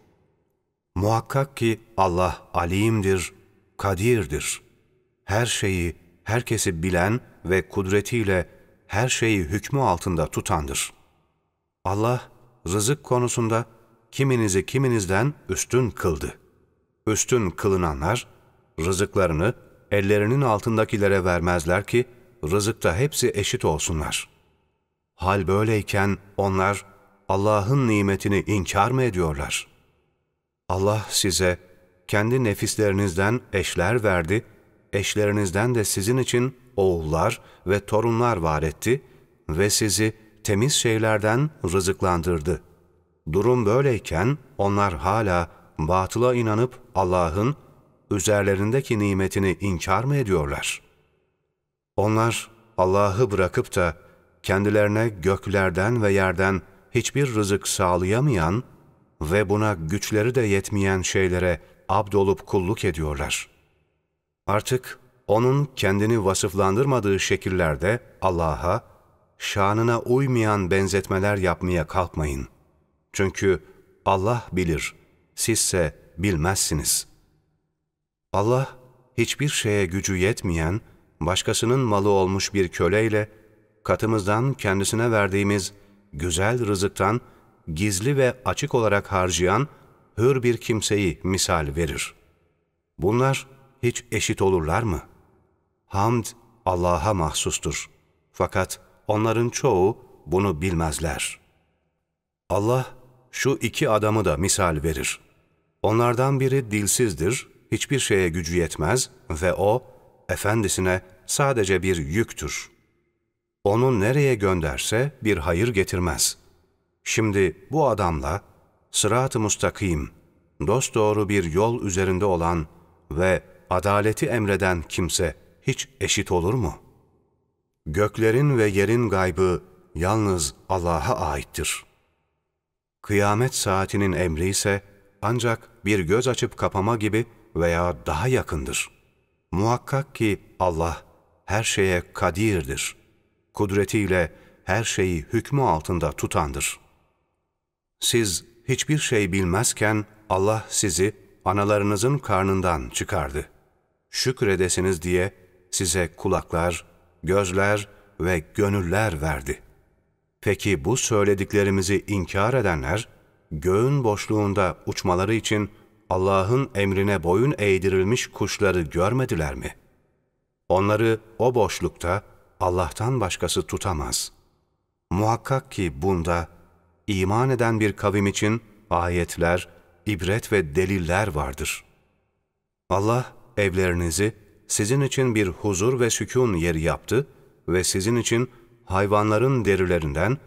Muhakkak ki Allah alimdir, kadirdir. Her şeyi, herkesi bilen ve kudretiyle her şeyi hükmü altında tutandır. Allah rızık konusunda kiminizi kiminizden üstün kıldı. Üstün kılınanlar rızıklarını ellerinin altındakilere vermezler ki rızıkta hepsi eşit olsunlar. Hal böyleyken onlar Allah'ın nimetini inkar mı ediyorlar? Allah size kendi nefislerinizden eşler verdi, eşlerinizden de sizin için oğullar ve torunlar var etti ve sizi temiz şeylerden rızıklandırdı. Durum böyleyken onlar hala batıla inanıp Allah'ın üzerlerindeki nimetini inkar mı ediyorlar? Onlar Allah'ı bırakıp da kendilerine göklerden ve yerden hiçbir rızık sağlayamayan ve buna güçleri de yetmeyen şeylere abdolup kulluk ediyorlar. Artık O'nun kendini vasıflandırmadığı şekillerde Allah'a, şanına uymayan benzetmeler yapmaya kalkmayın. Çünkü Allah bilir, sizse bilmezsiniz.'' Allah hiçbir şeye gücü yetmeyen, başkasının malı olmuş bir köleyle, katımızdan kendisine verdiğimiz güzel rızıktan gizli ve açık olarak harcayan hür bir kimseyi misal verir. Bunlar hiç eşit olurlar mı? Hamd Allah'a mahsustur. Fakat onların çoğu bunu bilmezler. Allah şu iki adamı da misal verir. Onlardan biri dilsizdir, hiçbir şeye gücü yetmez ve o, efendisine sadece bir yüktür. Onu nereye gönderse bir hayır getirmez. Şimdi bu adamla sırat-ı mustakim, dosdoğru bir yol üzerinde olan ve adaleti emreden kimse hiç eşit olur mu? Göklerin ve yerin gaybı yalnız Allah'a aittir. Kıyamet saatinin emri ise ancak bir göz açıp kapama gibi veya daha yakındır. Muhakkak ki Allah her şeye kadirdir. Kudretiyle her şeyi hükmü altında tutandır. Siz hiçbir şey bilmezken Allah sizi analarınızın karnından çıkardı. Şükredesiniz diye size kulaklar, gözler ve gönüller verdi. Peki bu söylediklerimizi inkar edenler, göğün boşluğunda uçmaları için Allah'ın emrine boyun eğdirilmiş kuşları görmediler mi? Onları o boşlukta Allah'tan başkası tutamaz. Muhakkak ki bunda iman eden bir kavim için ayetler, ibret ve deliller vardır. Allah evlerinizi sizin için bir huzur ve sükun yeri yaptı ve sizin için hayvanların derilerinden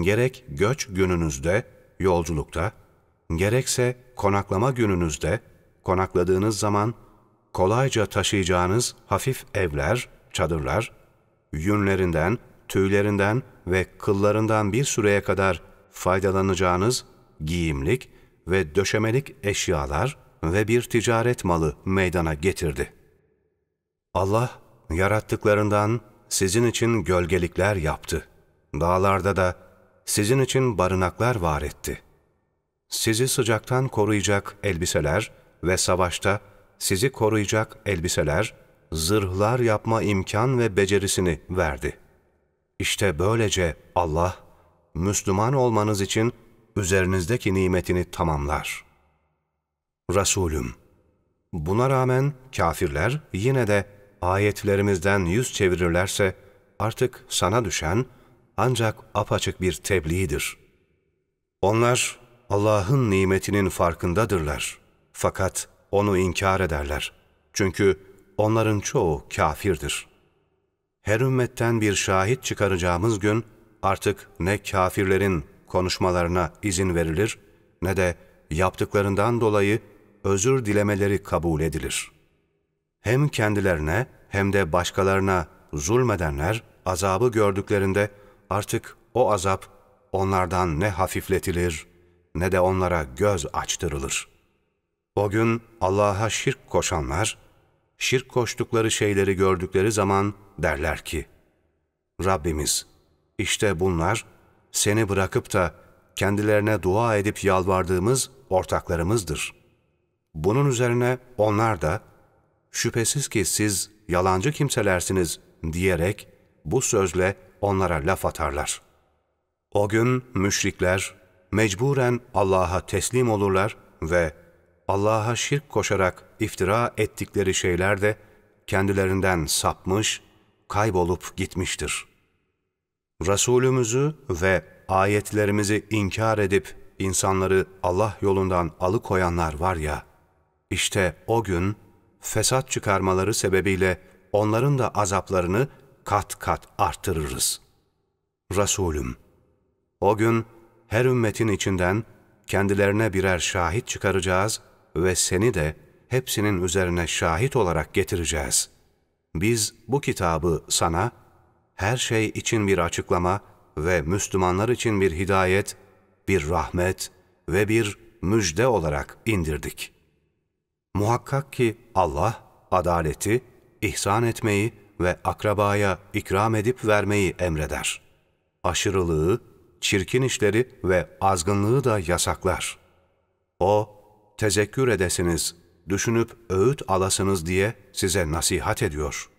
gerek göç gününüzde, yolculukta, gerekse konaklama gününüzde, konakladığınız zaman kolayca taşıyacağınız hafif evler, çadırlar, yünlerinden, tüylerinden ve kıllarından bir süreye kadar faydalanacağınız giyimlik ve döşemelik eşyalar ve bir ticaret malı meydana getirdi. Allah yarattıklarından sizin için gölgelikler yaptı. Dağlarda da sizin için barınaklar var etti. Sizi sıcaktan koruyacak elbiseler ve savaşta sizi koruyacak elbiseler, zırhlar yapma imkan ve becerisini verdi. İşte böylece Allah, Müslüman olmanız için üzerinizdeki nimetini tamamlar. Resulüm, buna rağmen kafirler yine de ayetlerimizden yüz çevirirlerse artık sana düşen ancak apaçık bir tebliğdir. Onlar Allah'ın nimetinin farkındadırlar. Fakat onu inkar ederler. Çünkü onların çoğu kafirdir. Her ümmetten bir şahit çıkaracağımız gün artık ne kafirlerin konuşmalarına izin verilir ne de yaptıklarından dolayı özür dilemeleri kabul edilir. Hem kendilerine hem de başkalarına zulmedenler azabı gördüklerinde artık o azap onlardan ne hafifletilir ne de onlara göz açtırılır. O gün Allah'a şirk koşanlar, şirk koştukları şeyleri gördükleri zaman derler ki, Rabbimiz, işte bunlar seni bırakıp da kendilerine dua edip yalvardığımız ortaklarımızdır. Bunun üzerine onlar da, şüphesiz ki siz yalancı kimselersiniz diyerek bu sözle onlara laf atarlar. O gün müşrikler mecburen Allah'a teslim olurlar ve Allah'a şirk koşarak iftira ettikleri şeyler de kendilerinden sapmış, kaybolup gitmiştir. Resulümüzü ve ayetlerimizi inkar edip insanları Allah yolundan alıkoyanlar var ya, işte o gün fesat çıkarmaları sebebiyle onların da azaplarını kat kat arttırırız. Resulüm, o gün her ümmetin içinden kendilerine birer şahit çıkaracağız ve seni de hepsinin üzerine şahit olarak getireceğiz. Biz bu kitabı sana her şey için bir açıklama ve Müslümanlar için bir hidayet, bir rahmet ve bir müjde olarak indirdik. Muhakkak ki Allah adaleti, ihsan etmeyi ve akrabaya ikram edip vermeyi emreder. Aşırılığı, çirkin işleri ve azgınlığı da yasaklar. O, tezekkür edesiniz, düşünüp öğüt alasınız diye size nasihat ediyor.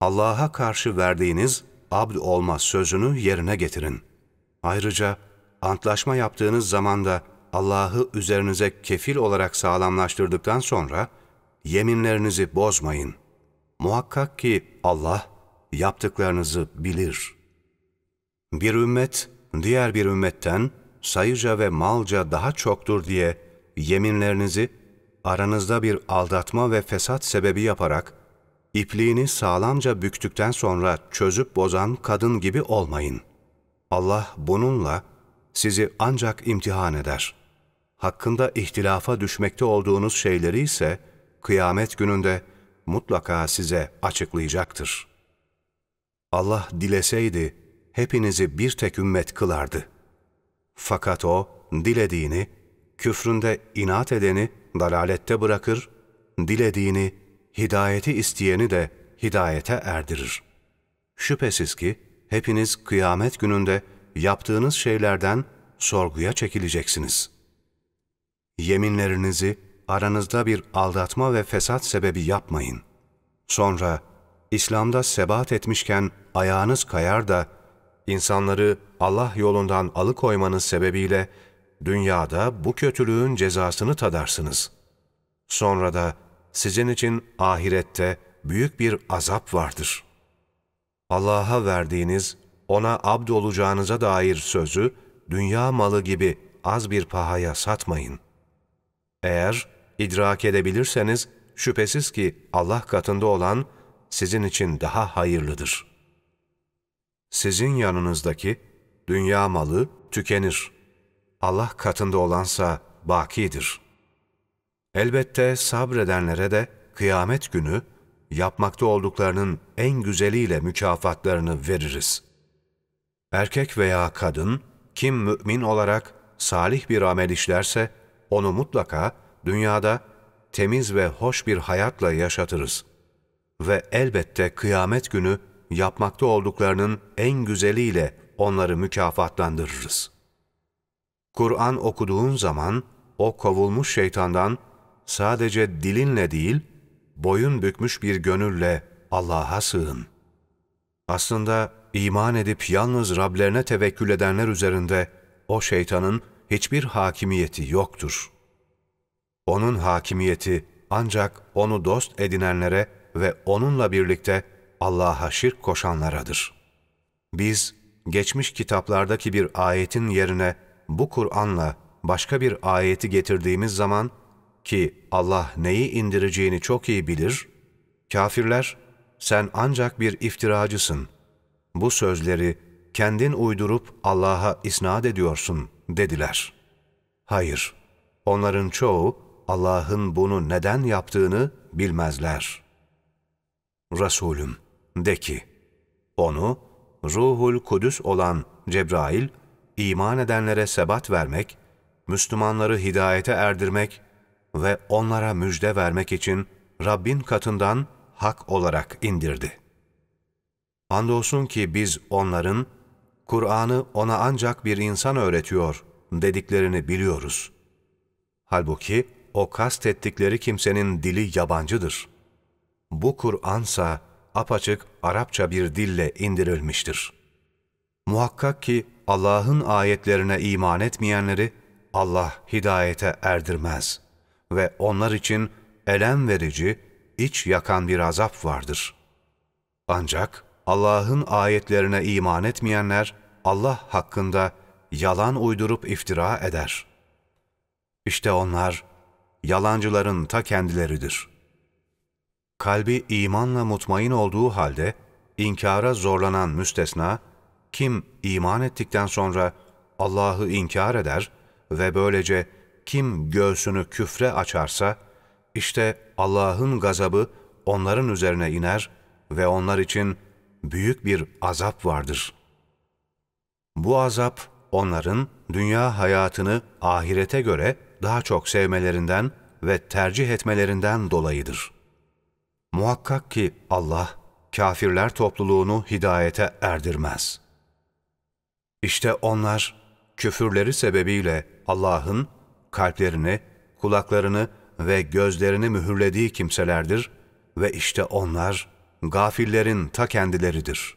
Allah'a karşı verdiğiniz abd olmaz sözünü yerine getirin. Ayrıca antlaşma yaptığınız zaman da Allah'ı üzerinize kefil olarak sağlamlaştırdıktan sonra yeminlerinizi bozmayın. Muhakkak ki Allah yaptıklarınızı bilir. Bir ümmet diğer bir ümmetten sayıca ve malca daha çoktur diye yeminlerinizi aranızda bir aldatma ve fesat sebebi yaparak ipliğini sağlamca büktükten sonra çözüp bozan kadın gibi olmayın. Allah bununla sizi ancak imtihan eder. Hakkında ihtilafa düşmekte olduğunuz şeyleri ise kıyamet gününde mutlaka size açıklayacaktır. Allah dileseydi hepinizi bir tek ümmet kılardı. Fakat O dilediğini, küfründe inat edeni dalalette bırakır, dilediğini, hidayeti isteyeni de hidayete erdirir. Şüphesiz ki hepiniz kıyamet gününde yaptığınız şeylerden sorguya çekileceksiniz. Yeminlerinizi aranızda bir aldatma ve fesat sebebi yapmayın. Sonra İslam'da sebat etmişken ayağınız kayar da insanları Allah yolundan alıkoymanız sebebiyle dünyada bu kötülüğün cezasını tadarsınız. Sonra da sizin için ahirette büyük bir azap vardır. Allah'a verdiğiniz, ona abd olacağınıza dair sözü dünya malı gibi az bir pahaya satmayın. Eğer idrak edebilirseniz şüphesiz ki Allah katında olan sizin için daha hayırlıdır. Sizin yanınızdaki dünya malı tükenir. Allah katında olansa bakidir. Elbette sabredenlere de kıyamet günü yapmakta olduklarının en güzeliyle mükafatlarını veririz. Erkek veya kadın kim mümin olarak salih bir amel işlerse onu mutlaka dünyada temiz ve hoş bir hayatla yaşatırız. Ve elbette kıyamet günü yapmakta olduklarının en güzeliyle onları mükafatlandırırız. Kur'an okuduğun zaman o kovulmuş şeytandan sadece dilinle değil, boyun bükmüş bir gönülle Allah'a sığın. Aslında iman edip yalnız Rablerine tevekkül edenler üzerinde o şeytanın hiçbir hakimiyeti yoktur. Onun hakimiyeti ancak onu dost edinenlere ve onunla birlikte Allah'a şirk koşanlaradır. Biz geçmiş kitaplardaki bir ayetin yerine bu Kur'an'la başka bir ayeti getirdiğimiz zaman ki Allah neyi indireceğini çok iyi bilir, kafirler sen ancak bir iftiracısın. Bu sözleri kendin uydurup Allah'a isnat ediyorsun dediler. Hayır, onların çoğu Allah'ın bunu neden yaptığını bilmezler. Resulüm de ki, onu Ruhul Kudüs olan Cebrail, iman edenlere sebat vermek, Müslümanları hidayete erdirmek ve onlara müjde vermek için Rabbin katından hak olarak indirdi. Andolsun ki biz onların, Kur'an'ı ona ancak bir insan öğretiyor dediklerini biliyoruz. Halbuki o kastettikleri kimsenin dili yabancıdır. Bu Kur'ansa apaçık Arapça bir dille indirilmiştir. Muhakkak ki Allah'ın ayetlerine iman etmeyenleri Allah hidayete erdirmez ve onlar için elem verici, iç yakan bir azap vardır. Ancak Allah'ın ayetlerine iman etmeyenler Allah hakkında yalan uydurup iftira eder. İşte onlar yalancıların ta kendileridir. Kalbi imanla mutmain olduğu halde inkara zorlanan müstesna, kim iman ettikten sonra Allah'ı inkar eder ve böylece kim göğsünü küfre açarsa, işte Allah'ın gazabı onların üzerine iner ve onlar için büyük bir azap vardır. Bu azap onların dünya hayatını ahirete göre daha çok sevmelerinden ve tercih etmelerinden dolayıdır. Muhakkak ki Allah kafirler topluluğunu hidayete erdirmez. İşte onlar küfürleri sebebiyle Allah'ın kalplerini, kulaklarını ve gözlerini mühürlediği kimselerdir ve işte onlar gafillerin ta kendileridir.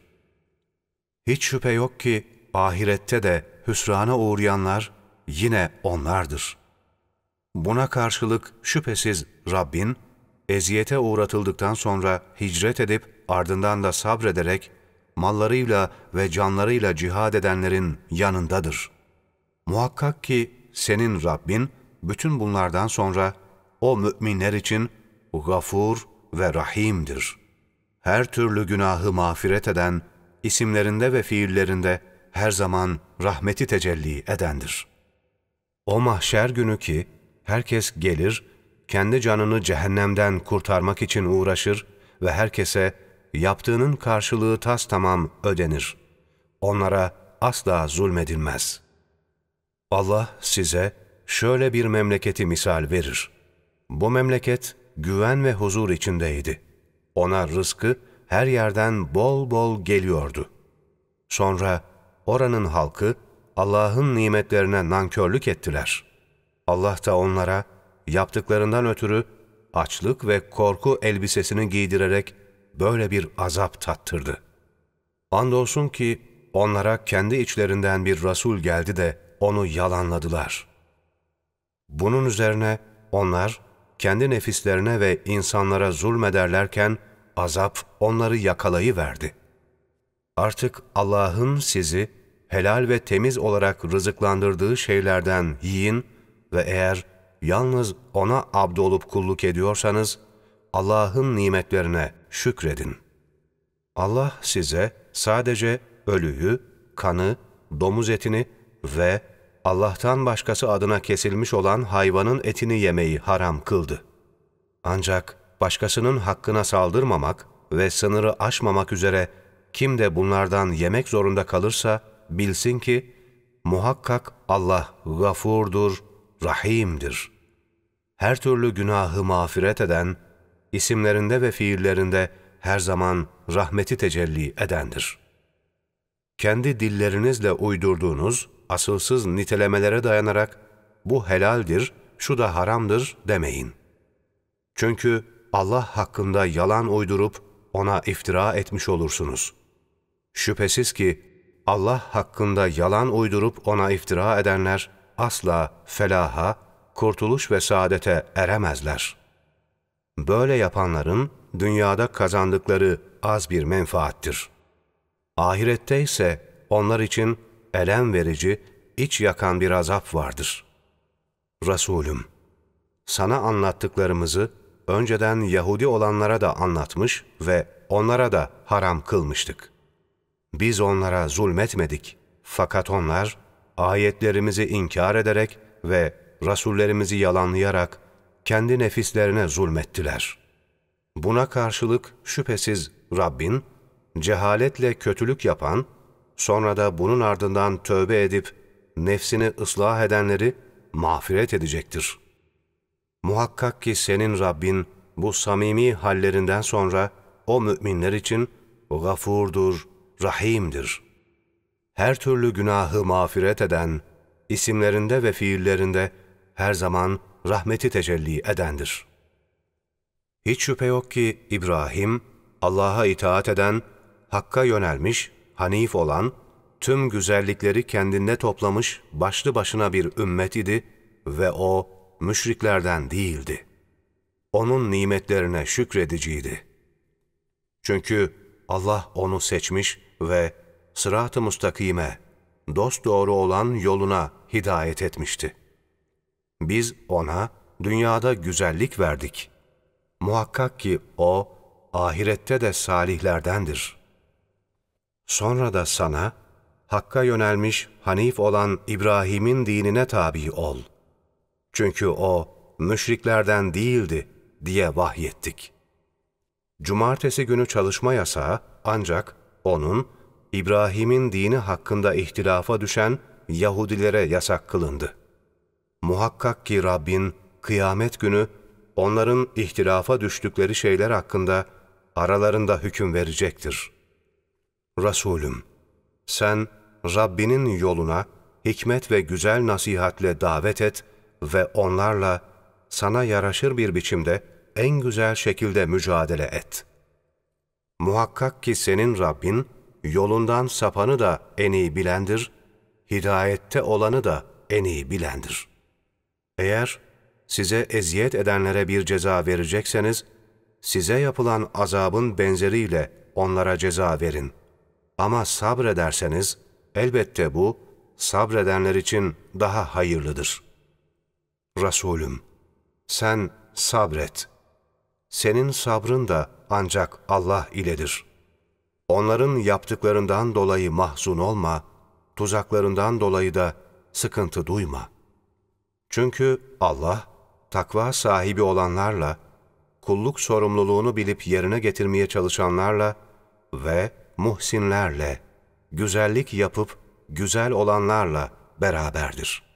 Hiç şüphe yok ki ahirette de hüsrana uğrayanlar yine onlardır. Buna karşılık şüphesiz Rabbin, eziyete uğratıldıktan sonra hicret edip ardından da sabrederek mallarıyla ve canlarıyla cihad edenlerin yanındadır. Muhakkak ki senin Rabbin bütün bunlardan sonra o müminler için gafur ve rahimdir. Her türlü günahı mağfiret eden, isimlerinde ve fiillerinde her zaman rahmeti tecelli edendir. O mahşer günü ki herkes gelir, kendi canını cehennemden kurtarmak için uğraşır ve herkese yaptığının karşılığı tas tamam ödenir. Onlara asla zulmedilmez. Allah size şöyle bir memleketi misal verir. Bu memleket güven ve huzur içindeydi. Ona rızkı her yerden bol bol geliyordu. Sonra oranın halkı Allah'ın nimetlerine nankörlük ettiler. Allah da onlara yaptıklarından ötürü açlık ve korku elbisesini giydirerek böyle bir azap tattırdı. Andolsun ki onlara kendi içlerinden bir Resul geldi de onu yalanladılar. Bunun üzerine onlar kendi nefislerine ve insanlara zulmederlerken azap onları yakalayıverdi. Artık Allah'ın sizi helal ve temiz olarak rızıklandırdığı şeylerden yiyin ve eğer yalnız O'na abdolup kulluk ediyorsanız, Allah'ın nimetlerine şükredin. Allah size sadece ölüyü, kanı, domuz etini ve Allah'tan başkası adına kesilmiş olan hayvanın etini yemeyi haram kıldı. Ancak başkasının hakkına saldırmamak ve sınırı aşmamak üzere kim de bunlardan yemek zorunda kalırsa bilsin ki muhakkak Allah gafurdur, rahimdir. Her türlü günahı mağfiret eden, isimlerinde ve fiillerinde her zaman rahmeti tecelli edendir. Kendi dillerinizle uydurduğunuz asılsız nitelemelere dayanarak bu helaldir, şu da haramdır demeyin. Çünkü Allah hakkında yalan uydurup ona iftira etmiş olursunuz. Şüphesiz ki Allah hakkında yalan uydurup ona iftira edenler asla felaha, kurtuluş ve saadete eremezler. Böyle yapanların dünyada kazandıkları az bir menfaattir. Ahirette ise onlar için elem verici, iç yakan bir azap vardır. Resulüm, sana anlattıklarımızı önceden Yahudi olanlara da anlatmış ve onlara da haram kılmıştık. Biz onlara zulmetmedik. Fakat onlar ayetlerimizi inkar ederek ve rasullerimizi yalanlayarak kendi nefislerine zulmettiler. Buna karşılık şüphesiz Rabbin, cehaletle kötülük yapan, sonra da bunun ardından tövbe edip nefsini ıslah edenleri mağfiret edecektir. Muhakkak ki senin Rabbin bu samimi hallerinden sonra o müminler için gafurdur, rahimdir. Her türlü günahı mağfiret eden, isimlerinde ve fiillerinde her zaman rahmeti tecelli edendir. Hiç şüphe yok ki İbrahim, Allah'a itaat eden, Hakk'a yönelmiş, Hanif olan, tüm güzellikleri kendinde toplamış başlı başına bir ümmet idi ve o müşriklerden değildi. Onun nimetlerine şükrediciydi. Çünkü Allah onu seçmiş ve sırat-ı mustakime, dosdoğru olan yoluna hidayet etmişti. Biz ona dünyada güzellik verdik. Muhakkak ki o, ahirette de salihlerdendir. Sonra da sana, Hakk'a yönelmiş Hanif olan İbrahim'in dinine tabi ol. Çünkü o, müşriklerden değildi diye vahyettik. Cumartesi günü çalışma yasağı ancak onun, İbrahim'in dini hakkında ihtilafa düşen Yahudilere yasak kılındı. Muhakkak ki Rabbin kıyamet günü onların ihtilafa düştükleri şeyler hakkında aralarında hüküm verecektir. Resulüm, sen Rabbinin yoluna hikmet ve güzel nasihatle davet et ve onlarla sana yaraşır bir biçimde en güzel şekilde mücadele et. Muhakkak ki senin Rabbin, yolundan sapanı da en iyi bilendir, hidayette olanı da en iyi bilendir. Eğer size eziyet edenlere bir ceza verecekseniz, size yapılan azabın benzeriyle onlara ceza verin. Ama sabrederseniz, elbette bu, sabredenler için daha hayırlıdır. Resulüm, sen sabret. Senin sabrın da ancak Allah iledir.'' Onların yaptıklarından dolayı mahzun olma, tuzaklarından dolayı da sıkıntı duyma. Çünkü Allah, takva sahibi olanlarla, kulluk sorumluluğunu bilip yerine getirmeye çalışanlarla ve muhsinlerle, güzellik yapıp güzel olanlarla beraberdir.''